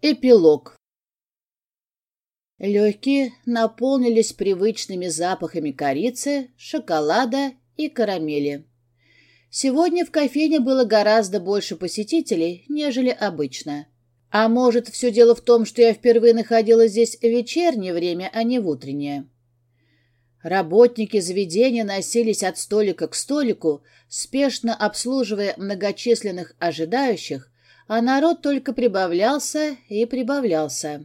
Эпилог Легкие наполнились привычными запахами корицы, шоколада и карамели. Сегодня в кофейне было гораздо больше посетителей, нежели обычно. А может, все дело в том, что я впервые находилась здесь в вечернее время, а не в утреннее. Работники заведения носились от столика к столику, спешно обслуживая многочисленных ожидающих, а народ только прибавлялся и прибавлялся.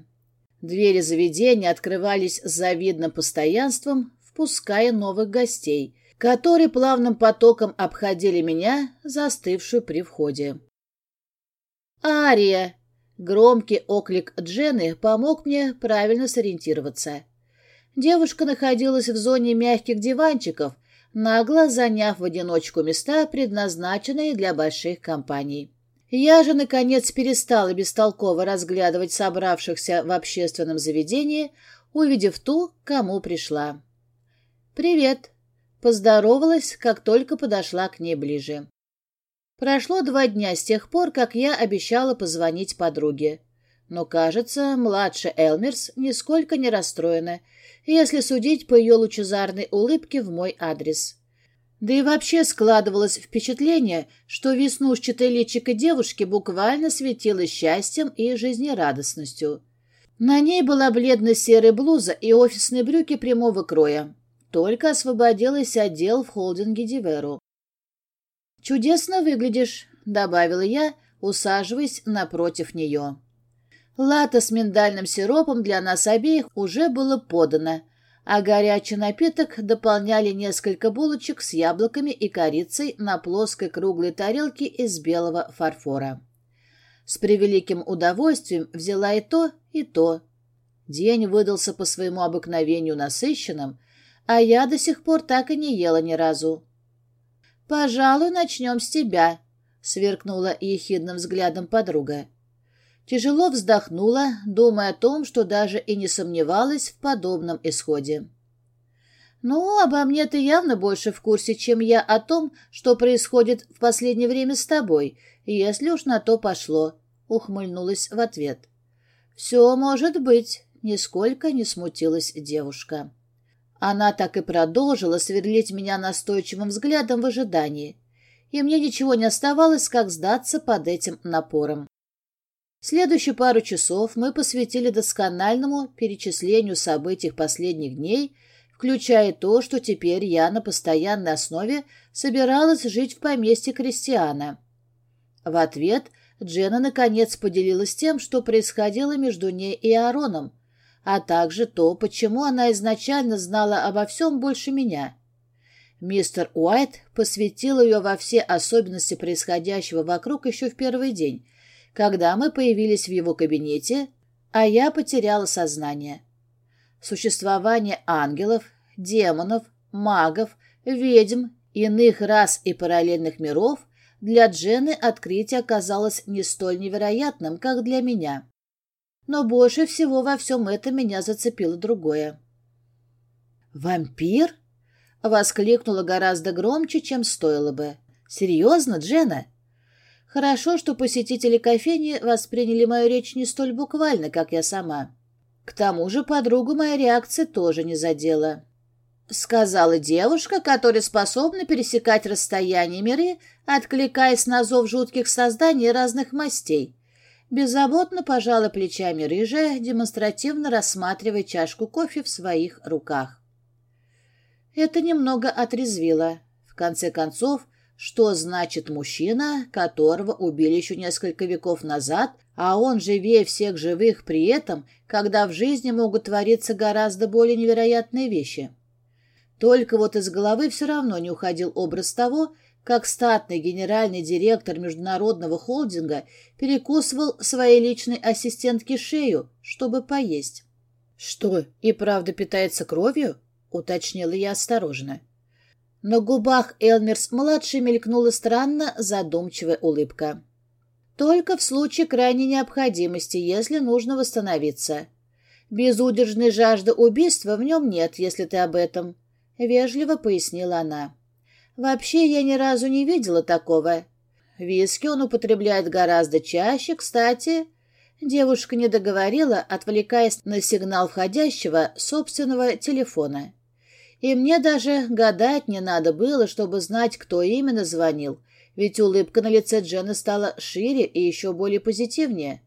Двери заведения открывались с завидным постоянством, впуская новых гостей, которые плавным потоком обходили меня, застывшую при входе. «Ария!» — громкий оклик Джены помог мне правильно сориентироваться. Девушка находилась в зоне мягких диванчиков, нагло заняв в одиночку места, предназначенные для больших компаний. Я же, наконец, перестала бестолково разглядывать собравшихся в общественном заведении, увидев ту, кому пришла. «Привет!» — поздоровалась, как только подошла к ней ближе. Прошло два дня с тех пор, как я обещала позвонить подруге. Но, кажется, младшая Элмерс нисколько не расстроена, если судить по ее лучезарной улыбке в мой адрес. Да и вообще складывалось впечатление, что веснушчатое личико девушки буквально светило счастьем и жизнерадостностью. На ней была бледно-серая блуза и офисные брюки прямого кроя. Только освободилась отдел в холдинге Диверу. «Чудесно выглядишь», — добавила я, усаживаясь напротив нее. Лата с миндальным сиропом для нас обеих уже было подано — а горячий напиток дополняли несколько булочек с яблоками и корицей на плоской круглой тарелке из белого фарфора. С превеликим удовольствием взяла и то, и то. День выдался по своему обыкновению насыщенным, а я до сих пор так и не ела ни разу. «Пожалуй, начнем с тебя», — сверкнула ехидным взглядом подруга. Тяжело вздохнула, думая о том, что даже и не сомневалась в подобном исходе. «Ну, обо мне ты явно больше в курсе, чем я о том, что происходит в последнее время с тобой, если уж на то пошло», — ухмыльнулась в ответ. «Все может быть», — нисколько не смутилась девушка. Она так и продолжила сверлить меня настойчивым взглядом в ожидании, и мне ничего не оставалось, как сдаться под этим напором. Следующую пару часов мы посвятили доскональному перечислению событий последних дней, включая то, что теперь я на постоянной основе собиралась жить в поместье Кристиана. В ответ Джена наконец поделилась тем, что происходило между ней и Аароном, а также то, почему она изначально знала обо всем больше меня. Мистер Уайт посвятил ее во все особенности происходящего вокруг еще в первый день, когда мы появились в его кабинете, а я потеряла сознание. Существование ангелов, демонов, магов, ведьм, иных рас и параллельных миров для Джены открытие оказалось не столь невероятным, как для меня. Но больше всего во всем этом меня зацепило другое. «Вампир?» — воскликнула гораздо громче, чем стоило бы. «Серьезно, Джена?» Хорошо, что посетители кофейни восприняли мою речь не столь буквально, как я сама. К тому же подругу моя реакция тоже не задела. Сказала девушка, которая способна пересекать расстояние миры, откликаясь на зов жутких созданий разных мастей. Беззаботно пожала плечами рыжая, демонстративно рассматривая чашку кофе в своих руках. Это немного отрезвило. В конце концов, что значит мужчина, которого убили еще несколько веков назад, а он живее всех живых при этом, когда в жизни могут твориться гораздо более невероятные вещи? Только вот из головы все равно не уходил образ того, как статный генеральный директор международного холдинга перекусывал своей личной ассистентке шею, чтобы поесть. «Что, и правда питается кровью?» — уточнила я осторожно. На губах Элмерс-младшей мелькнула странно задумчивая улыбка. «Только в случае крайней необходимости, если нужно восстановиться. Безудержной жажды убийства в нем нет, если ты об этом», — вежливо пояснила она. «Вообще я ни разу не видела такого. Виски он употребляет гораздо чаще, кстати. Девушка не договорила, отвлекаясь на сигнал входящего собственного телефона. И мне даже гадать не надо было, чтобы знать, кто именно звонил, ведь улыбка на лице Джены стала шире и еще более позитивнее,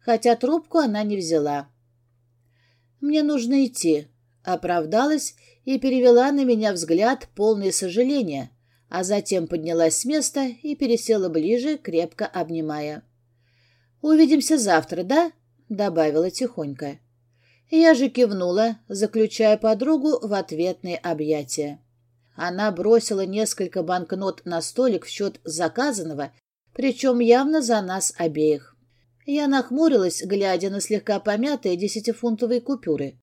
хотя трубку она не взяла. «Мне нужно идти», — оправдалась и перевела на меня взгляд, полный сожаления, а затем поднялась с места и пересела ближе, крепко обнимая. «Увидимся завтра, да?» — добавила тихонько. Я же кивнула, заключая подругу в ответные объятия. Она бросила несколько банкнот на столик в счет заказанного, причем явно за нас обеих. Я нахмурилась, глядя на слегка помятые десятифунтовые купюры.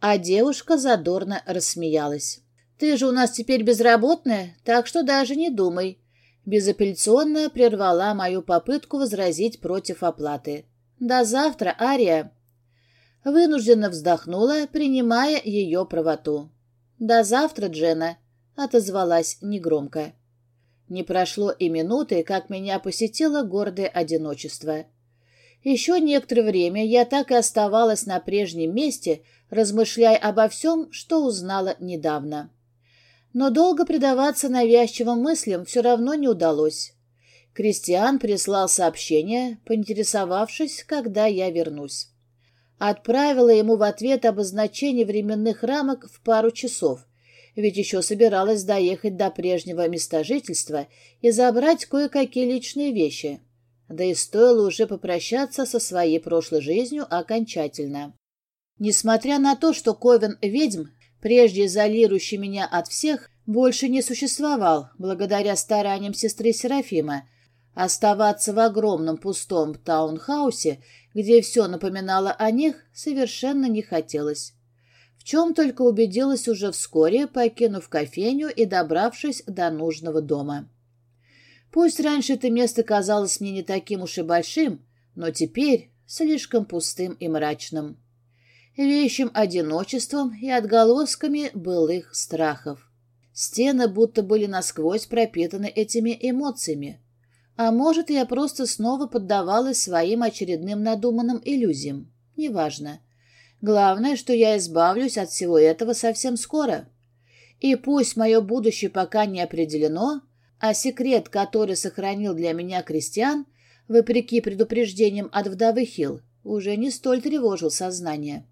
А девушка задорно рассмеялась. «Ты же у нас теперь безработная, так что даже не думай безапелляционно прервала мою попытку возразить против оплаты. «До завтра, Ария!» Вынужденно вздохнула, принимая ее правоту. «До завтра, Джена!» — отозвалась негромко. Не прошло и минуты, как меня посетило гордое одиночество. Еще некоторое время я так и оставалась на прежнем месте, размышляя обо всем, что узнала недавно. Но долго предаваться навязчивым мыслям все равно не удалось. Кристиан прислал сообщение, поинтересовавшись, когда я вернусь. Отправила ему в ответ обозначение временных рамок в пару часов, ведь еще собиралась доехать до прежнего места жительства и забрать кое-какие личные вещи. Да и стоило уже попрощаться со своей прошлой жизнью окончательно. Несмотря на то, что Ковен ведьм прежде изолирующий меня от всех, больше не существовал благодаря стараниям сестры Серафима. Оставаться в огромном пустом таунхаусе, где все напоминало о них, совершенно не хотелось. В чем только убедилась уже вскоре, покинув кофейню и добравшись до нужного дома. Пусть раньше это место казалось мне не таким уж и большим, но теперь слишком пустым и мрачным вещим одиночеством и отголосками былых страхов. Стены будто были насквозь пропитаны этими эмоциями. А может, я просто снова поддавалась своим очередным надуманным иллюзиям. Неважно. Главное, что я избавлюсь от всего этого совсем скоро. И пусть мое будущее пока не определено, а секрет, который сохранил для меня Кристиан, вопреки предупреждениям от вдовы Хилл, уже не столь тревожил сознание.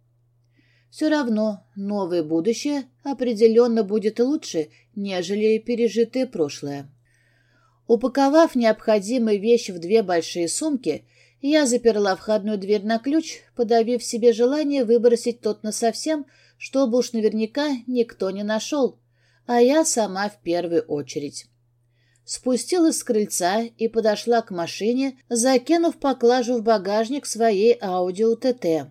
Все равно новое будущее определенно будет лучше, нежели пережитое прошлое. Упаковав необходимые вещи в две большие сумки, я заперла входную дверь на ключ, подавив себе желание выбросить тот насовсем, чтобы уж наверняка никто не нашел, а я сама в первую очередь. Спустилась с крыльца и подошла к машине, закинув поклажу в багажник своей аудио ТТ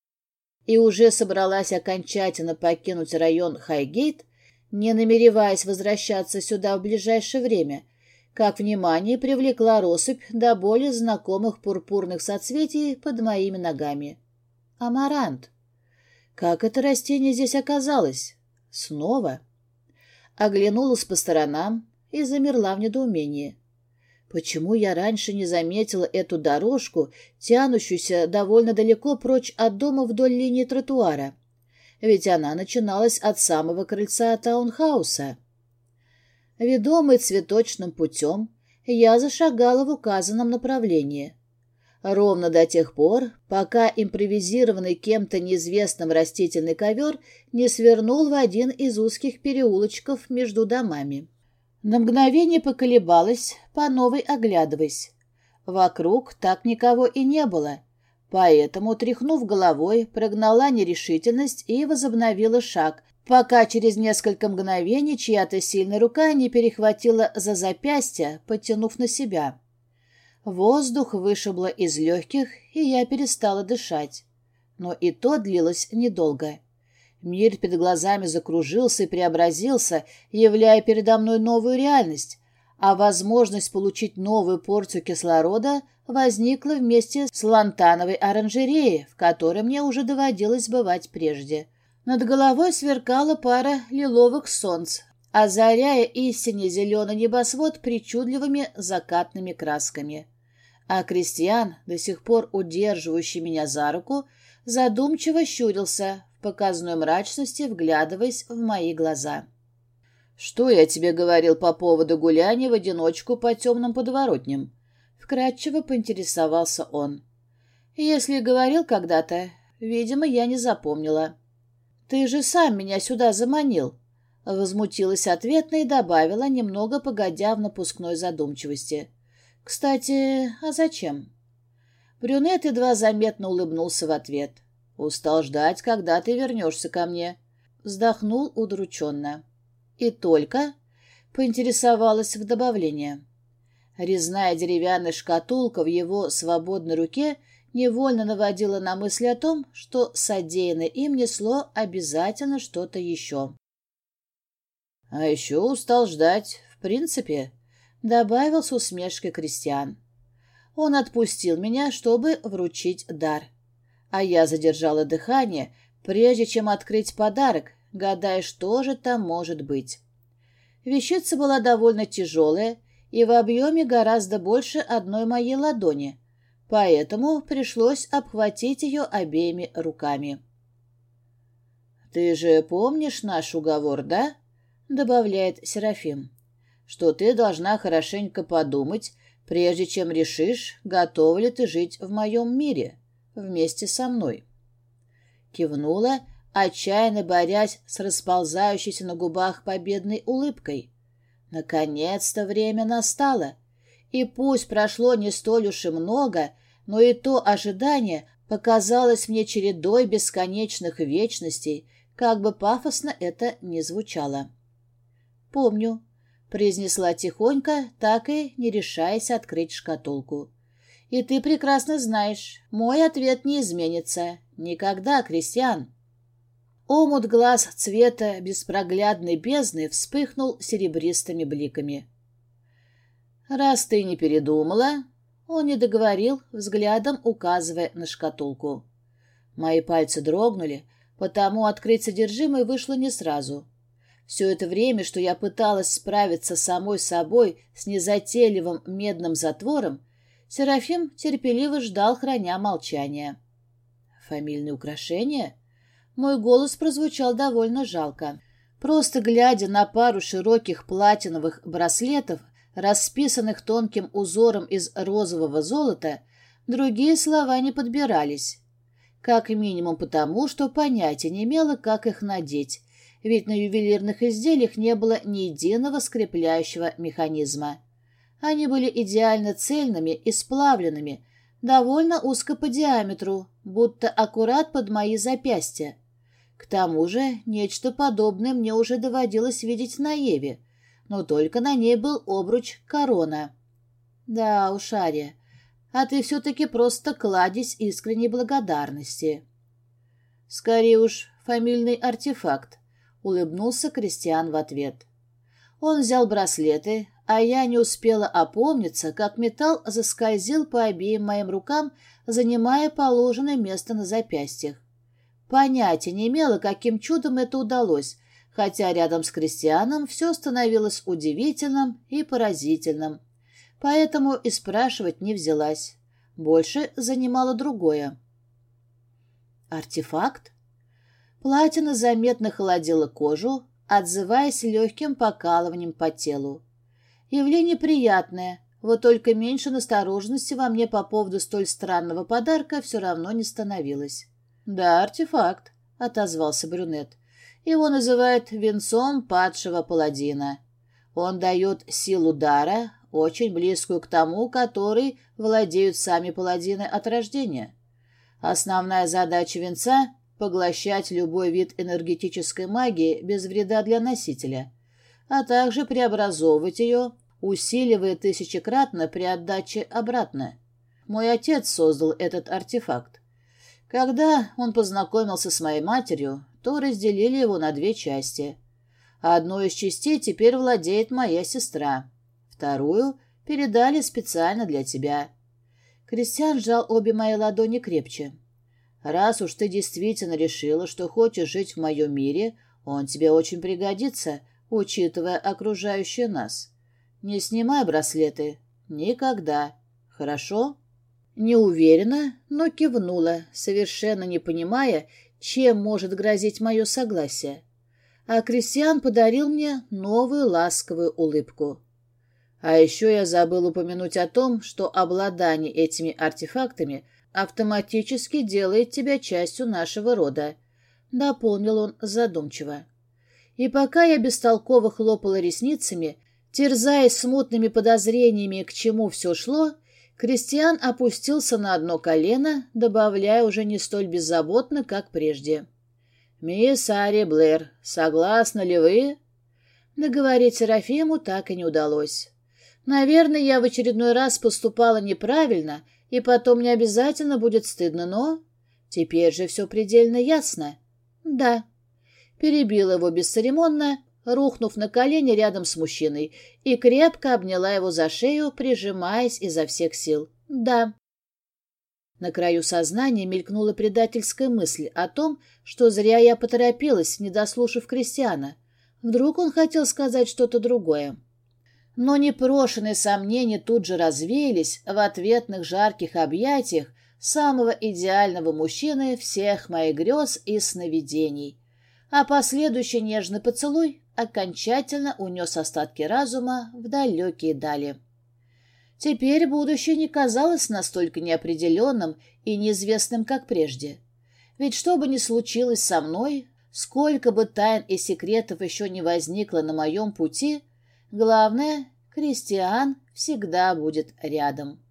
и уже собралась окончательно покинуть район Хайгейт, не намереваясь возвращаться сюда в ближайшее время, как внимание привлекла россыпь до более знакомых пурпурных соцветий под моими ногами. Амарант. Как это растение здесь оказалось? Снова. Оглянулась по сторонам и замерла в недоумении. Почему я раньше не заметила эту дорожку, тянущуюся довольно далеко прочь от дома вдоль линии тротуара? Ведь она начиналась от самого крыльца таунхауса. Ведомый цветочным путем, я зашагала в указанном направлении. Ровно до тех пор, пока импровизированный кем-то неизвестным растительный ковер не свернул в один из узких переулочков между домами. На мгновение поколебалась, по новой оглядываясь. Вокруг так никого и не было, поэтому, тряхнув головой, прогнала нерешительность и возобновила шаг, пока через несколько мгновений чья-то сильная рука не перехватила за запястье, подтянув на себя. Воздух вышибло из легких, и я перестала дышать. Но и то длилось недолго. Мир перед глазами закружился и преобразился, являя передо мной новую реальность, а возможность получить новую порцию кислорода возникла вместе с лантановой оранжереей, в которой мне уже доводилось бывать прежде. Над головой сверкала пара лиловых солнц, озаряя истине зеленый небосвод причудливыми закатными красками. А Кристиан, до сих пор удерживающий меня за руку, задумчиво щурился, в показной мрачности вглядываясь в мои глаза. «Что я тебе говорил по поводу гуляния в одиночку по темным подворотням?» Вкратчиво поинтересовался он. «Если говорил когда-то, видимо, я не запомнила». «Ты же сам меня сюда заманил», — возмутилась ответно и добавила, немного погодя в напускной задумчивости. «Кстати, а зачем?» Брюнет едва заметно улыбнулся в ответ. «Устал ждать, когда ты вернешься ко мне». Вздохнул удрученно. «И только?» — поинтересовалась в добавление. Резная деревянная шкатулка в его свободной руке невольно наводила на мысль о том, что содеянное им несло обязательно что-то еще. «А еще устал ждать, в принципе», — добавил с усмешкой Кристиан. Он отпустил меня, чтобы вручить дар. А я задержала дыхание, прежде чем открыть подарок, гадая, что же там может быть. Вещица была довольно тяжелая и в объеме гораздо больше одной моей ладони, поэтому пришлось обхватить ее обеими руками. «Ты же помнишь наш уговор, да?» — добавляет Серафим. «Что ты должна хорошенько подумать, прежде чем решишь, готова ли ты жить в моем мире вместе со мной». Кивнула отчаянно борясь с расползающейся на губах победной улыбкой. Наконец-то время настало, и пусть прошло не столь уж и много, но и то ожидание показалось мне чередой бесконечных вечностей, как бы пафосно это ни звучало. «Помню», — произнесла тихонько, так и не решаясь открыть шкатулку. «И ты прекрасно знаешь, мой ответ не изменится. Никогда, Кристиан». Омут глаз цвета беспроглядной бездны вспыхнул серебристыми бликами. «Раз ты не передумала...» Он не договорил, взглядом указывая на шкатулку. Мои пальцы дрогнули, потому открыть содержимое вышло не сразу. Все это время, что я пыталась справиться самой собой с незатейливым медным затвором, Серафим терпеливо ждал, храня молчание. «Фамильные украшения?» Мой голос прозвучал довольно жалко. Просто глядя на пару широких платиновых браслетов, расписанных тонким узором из розового золота, другие слова не подбирались. Как минимум потому, что понятия не имела, как их надеть, ведь на ювелирных изделиях не было ни единого скрепляющего механизма. Они были идеально цельными и сплавленными, довольно узко по диаметру, будто аккурат под мои запястья. К тому же нечто подобное мне уже доводилось видеть на Еве, но только на ней был обруч корона. Да уж, Ария, а ты все-таки просто кладезь искренней благодарности. Скорее уж, фамильный артефакт, — улыбнулся Кристиан в ответ. Он взял браслеты, а я не успела опомниться, как металл заскользил по обеим моим рукам, занимая положенное место на запястьях. Понятия не имела, каким чудом это удалось, хотя рядом с Кристианом все становилось удивительным и поразительным. Поэтому и спрашивать не взялась. Больше занимало другое. Артефакт? Платина заметно холодила кожу, отзываясь легким покалыванием по телу. Явление приятное, вот только меньше настороженности во мне по поводу столь странного подарка все равно не становилось. «Да, артефакт», — отозвался брюнет. «Его называют венцом падшего паладина. Он дает силу дара, очень близкую к тому, который владеют сами паладины от рождения. Основная задача венца — поглощать любой вид энергетической магии без вреда для носителя, а также преобразовывать ее, усиливая тысячекратно при отдаче обратно. Мой отец создал этот артефакт. Когда он познакомился с моей матерью, то разделили его на две части. Одной из частей теперь владеет моя сестра. Вторую передали специально для тебя. Кристиан сжал обе мои ладони крепче. Раз уж ты действительно решила, что хочешь жить в моем мире, он тебе очень пригодится, учитывая окружающее нас. Не снимай браслеты. Никогда. Хорошо?» Неуверенно, но кивнула, совершенно не понимая, чем может грозить мое согласие. А Кристиан подарил мне новую ласковую улыбку. А еще я забыл упомянуть о том, что обладание этими артефактами автоматически делает тебя частью нашего рода, — дополнил он задумчиво. И пока я бестолково хлопала ресницами, терзаясь смутными подозрениями, к чему все шло, Кристиан опустился на одно колено, добавляя уже не столь беззаботно, как прежде. «Мисс Ари Блэр, согласны ли вы?» Договорить Серафиму так и не удалось. Наверное, я в очередной раз поступала неправильно, и потом не обязательно будет стыдно, но... Теперь же все предельно ясно. Да. Перебила его бесцеремонно, рухнув на колени рядом с мужчиной, и крепко обняла его за шею, прижимаясь изо всех сил. Да. На краю сознания мелькнула предательская мысль о том, что зря я поторопилась, не дослушав Кристиана. Вдруг он хотел сказать что-то другое. Но непрошенные сомнения тут же развеялись в ответных жарких объятиях самого идеального мужчины всех моих грез и сновидений. А последующий нежный поцелуй окончательно унес остатки разума в далекие дали. Теперь будущее не казалось настолько неопределенным и неизвестным, как прежде. Ведь что бы ни случилось со мной, сколько бы тайн и секретов еще не возникло на моем пути — Главное, Кристиан всегда будет рядом.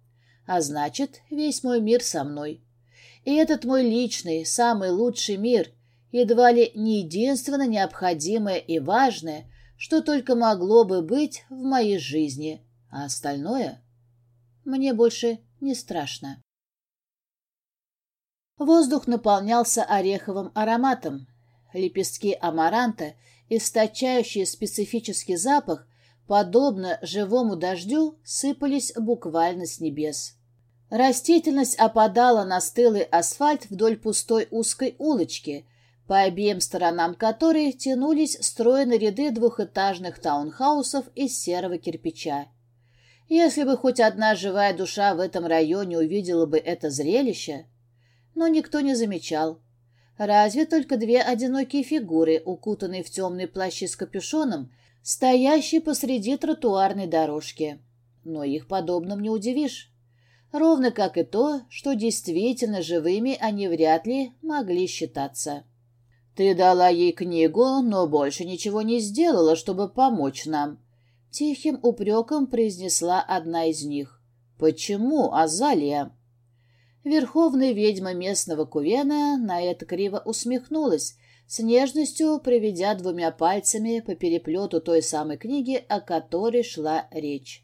А значит, весь мой мир со мной. И этот мой личный, самый лучший мир, едва ли не единственно необходимое и важное, что только могло бы быть в моей жизни, а остальное мне больше не страшно. Воздух наполнялся ореховым ароматом. Лепестки амаранта, источающие специфический запах, подобно живому дождю, сыпались буквально с небес. Растительность опадала на стылый асфальт вдоль пустой узкой улочки, по обеим сторонам которой тянулись стройные ряды двухэтажных таунхаусов из серого кирпича. Если бы хоть одна живая душа в этом районе увидела бы это зрелище, но никто не замечал. Разве только две одинокие фигуры, укутанные в темные плащи с капюшоном, стоящий посреди тротуарной дорожки. Но их подобным не удивишь. Ровно как и то, что действительно живыми они вряд ли могли считаться. «Ты дала ей книгу, но больше ничего не сделала, чтобы помочь нам», — тихим упреком произнесла одна из них. «Почему, Азалия?» Верховная ведьма местного Кувена на это криво усмехнулась, с нежностью проведя двумя пальцами по переплету той самой книги, о которой шла речь.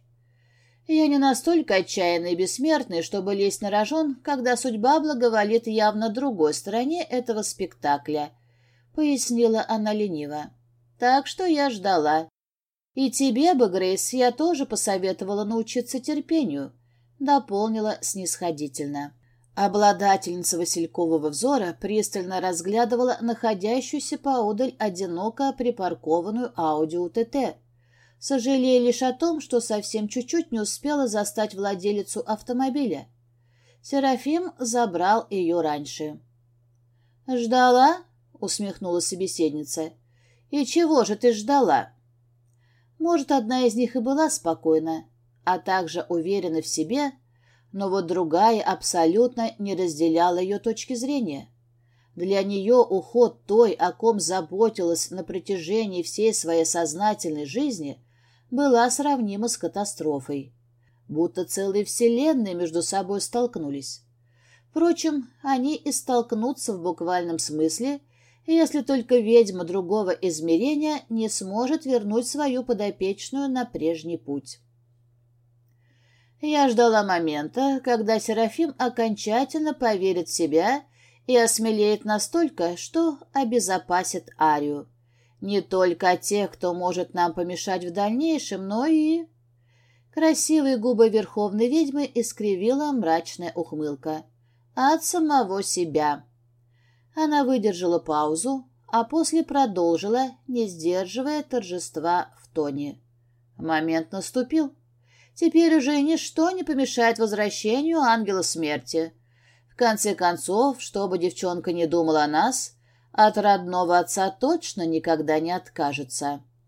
Я не настолько отчаянный и бессмертный, чтобы лезть на рожон, когда судьба благоволит явно другой стороне этого спектакля, — пояснила она лениво. Так что я ждала. И тебе бы, Грейс, я тоже посоветовала научиться терпению, — дополнила снисходительно. Обладательница василькового взора пристально разглядывала находящуюся поодаль одиноко припаркованную Аудио ТТ, сожалея лишь о том, что совсем чуть-чуть не успела застать владелицу автомобиля. Серафим забрал ее раньше. «Ждала?» — усмехнулась собеседница. «И чего же ты ждала?» Может, одна из них и была спокойна, а также уверена в себе — но вот другая абсолютно не разделяла ее точки зрения. Для нее уход той, о ком заботилась на протяжении всей своей сознательной жизни, была сравнима с катастрофой. Будто целые вселенные между собой столкнулись. Впрочем, они и столкнутся в буквальном смысле, если только ведьма другого измерения не сможет вернуть свою подопечную на прежний путь. Я ждала момента, когда Серафим окончательно поверит в себя и осмелеет настолько, что обезопасит Арию. Не только тех, кто может нам помешать в дальнейшем, но и... Красивые губы верховной ведьмы искривила мрачная ухмылка. От самого себя. Она выдержала паузу, а после продолжила, не сдерживая торжества в тоне. Момент наступил. Теперь уже ничто не помешает возвращению ангела смерти. В конце концов, что бы девчонка не думала о нас, от родного отца точно никогда не откажется.